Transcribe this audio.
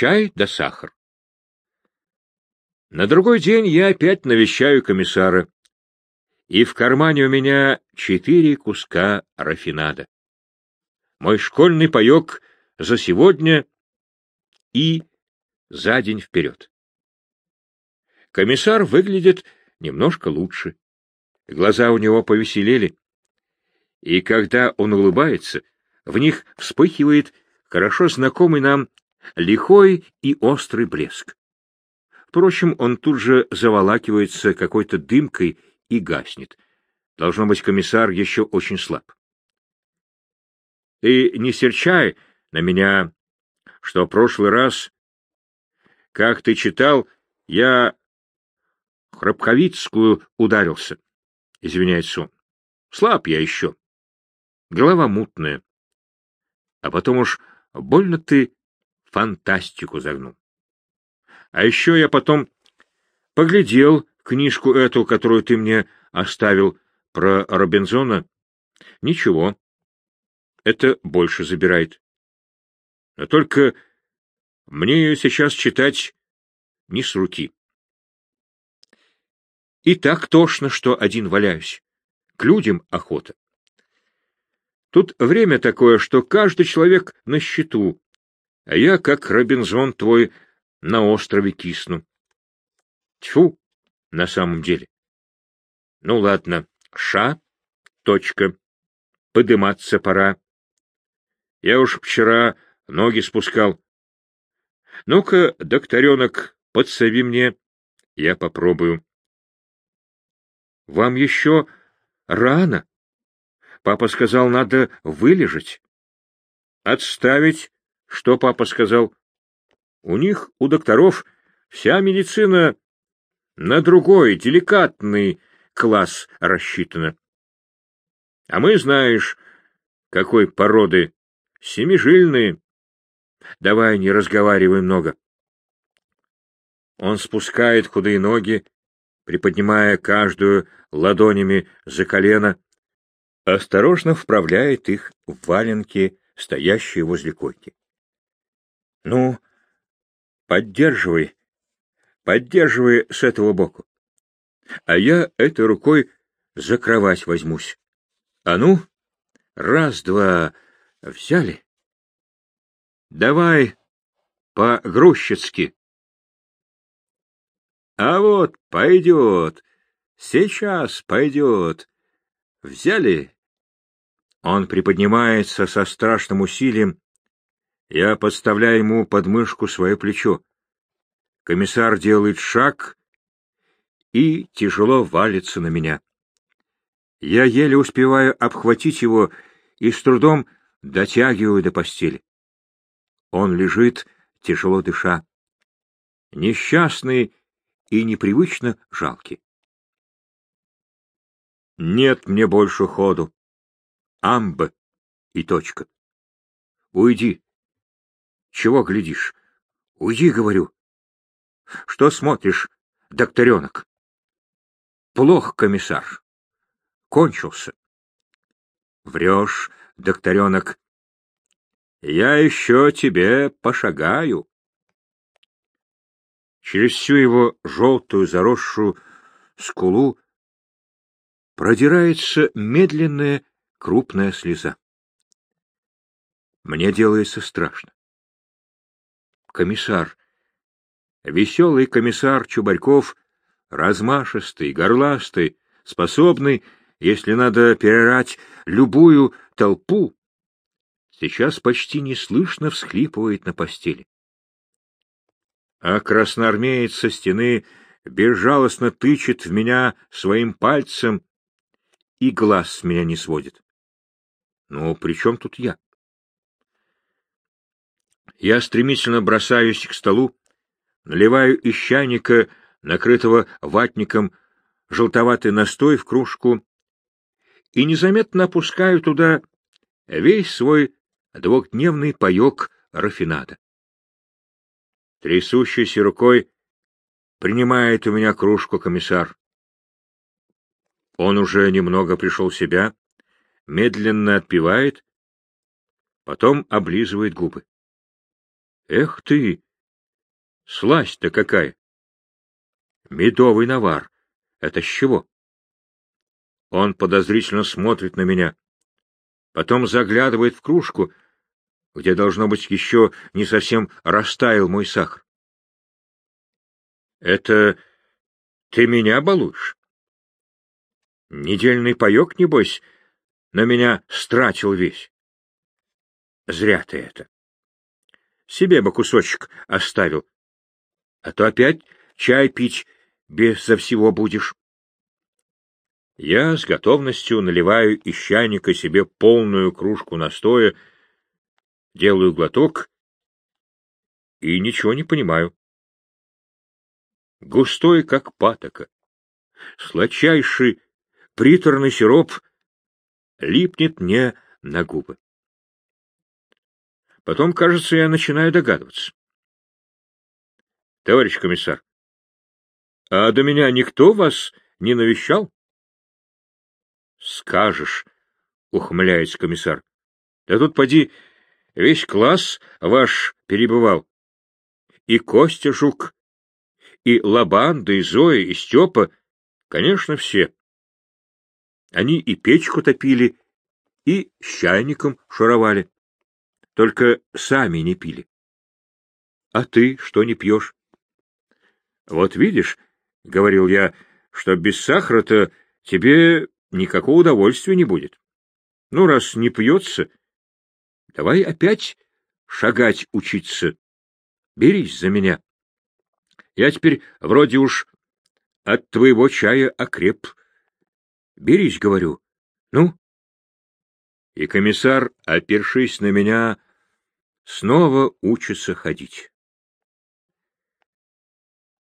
чай да сахар. На другой день я опять навещаю комиссара, и в кармане у меня четыре куска рафинада. Мой школьный паек за сегодня и за день вперед. Комиссар выглядит немножко лучше. Глаза у него повеселели. И когда он улыбается, в них вспыхивает хорошо знакомый нам лихой и острый блеск. Впрочем, он тут же заволакивается какой-то дымкой и гаснет. Должно быть, комиссар еще очень слаб. Ты не серчай на меня, что в прошлый раз, как ты читал, я Храбковицкую ударился. Извиняется он. Слаб я еще. Голова мутная. А потом уж больно ты фантастику загнул. А еще я потом поглядел книжку эту, которую ты мне оставил про Робинзона. Ничего. Это больше забирает. Но только мне ее сейчас читать не с руки. И так тошно, что один валяюсь. К людям охота. Тут время такое, что каждый человек на счету, а я, как Робинзон твой, на острове кисну. Тьфу, на самом деле. Ну ладно, ша, точка. Подыматься пора. Я уж вчера ноги спускал. Ну-ка, докторенок, подсови мне, я попробую. Вам еще рано. Папа сказал, надо вылежать. Отставить, что папа сказал. У них, у докторов, вся медицина на другой, деликатный класс рассчитана. А мы, знаешь, какой породы, семижильные. Давай не разговаривай много. Он спускает худые ноги, приподнимая каждую ладонями за колено, осторожно вправляет их в валенки, стоящие возле койки. — Ну, поддерживай, поддерживай с этого боку. А я этой рукой за кровать возьмусь. А ну, раз-два, взяли. Давай по-грузчицки. А вот пойдет, сейчас пойдет. Взяли? Он приподнимается со страшным усилием. Я подставляю ему под мышку свое плечо. Комиссар делает шаг и тяжело валится на меня. Я еле успеваю обхватить его и с трудом дотягиваю до постели. Он лежит, тяжело дыша. Несчастный и непривычно жалкий. Нет мне больше ходу. Амб и точка. Уйди. Чего глядишь? Уйди, говорю. Что смотришь, докторенок? Плох, комиссар. Кончился. Врешь, докторенок. Я еще тебе пошагаю. Через всю его желтую заросшую скулу продирается медленная крупная слеза. Мне делается страшно. Комиссар, веселый комиссар Чубарьков, размашистый, горластый, способный, если надо перерать любую толпу, сейчас почти неслышно всхлипывает на постели. А красноармеец со стены безжалостно тычет в меня своим пальцем и глаз с меня не сводит. Ну, при чем тут я? Я стремительно бросаюсь к столу, наливаю из чайника, накрытого ватником, желтоватый настой в кружку и незаметно опускаю туда весь свой двухдневный паек рафинада. Трясущейся рукой принимает у меня кружку комиссар. Он уже немного пришел в себя, медленно отпивает, потом облизывает губы. — Эх ты, Сласть-то какая! Медовый навар. Это с чего? Он подозрительно смотрит на меня. Потом заглядывает в кружку, где, должно быть, еще не совсем растаял мой сахар. — Это ты меня балуешь? Недельный паек, небось, на меня стратил весь. Зря ты это. Себе бы кусочек оставил, а то опять чай пить безо всего будешь. Я с готовностью наливаю из чайника себе полную кружку настоя, делаю глоток и ничего не понимаю. Густой, как патока, сладчайший приторный сироп липнет мне на губы. Потом, кажется, я начинаю догадываться. Товарищ комиссар, а до меня никто вас не навещал? Скажешь, ухмыляется комиссар. Да тут поди весь класс ваш перебывал. И Костя Жук, и Лабанда, и Зоя, и Степа, конечно, все. Они и печку топили, и с чайником шуровали. Только сами не пили. А ты что не пьешь? Вот видишь, — говорил я, — что без сахара-то тебе никакого удовольствия не будет. Ну, раз не пьется, давай опять шагать учиться. Берись за меня. Я теперь вроде уж от твоего чая окреп. Берись, говорю. Ну? И комиссар, опершись на меня, снова учится ходить.